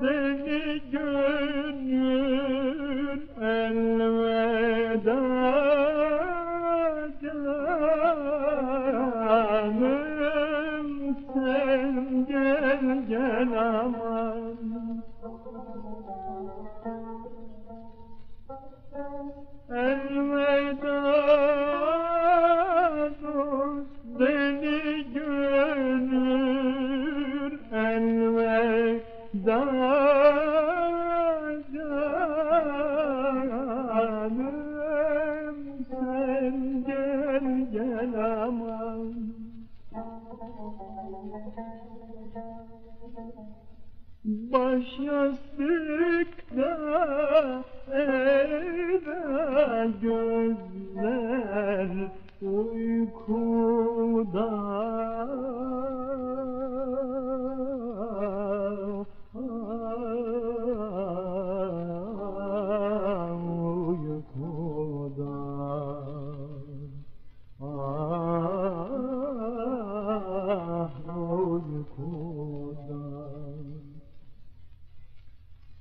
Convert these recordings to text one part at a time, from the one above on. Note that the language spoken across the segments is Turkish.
Beni gönül elveda sen gel gel sevda canım sen gel gel aman baş yastıkta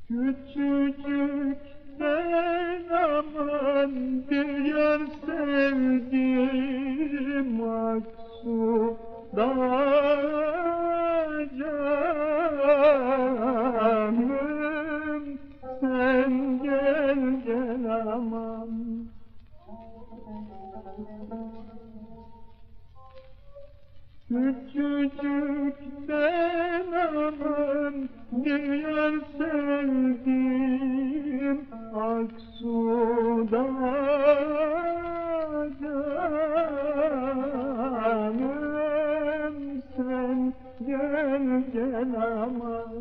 Küçücükten aman bir yer sevdim aksu canım sen gel gel aman Küçücükten aman bir yer sevdim canım sen gel gel aman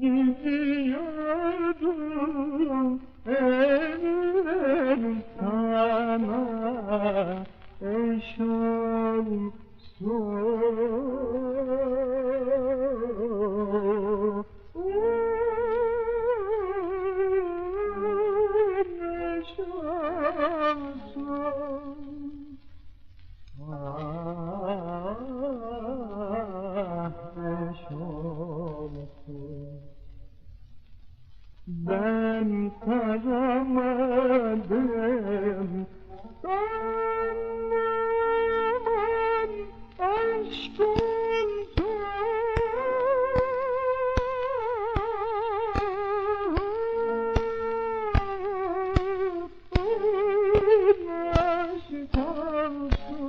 Gidiyorum eller sana eş. Olsun. Oh.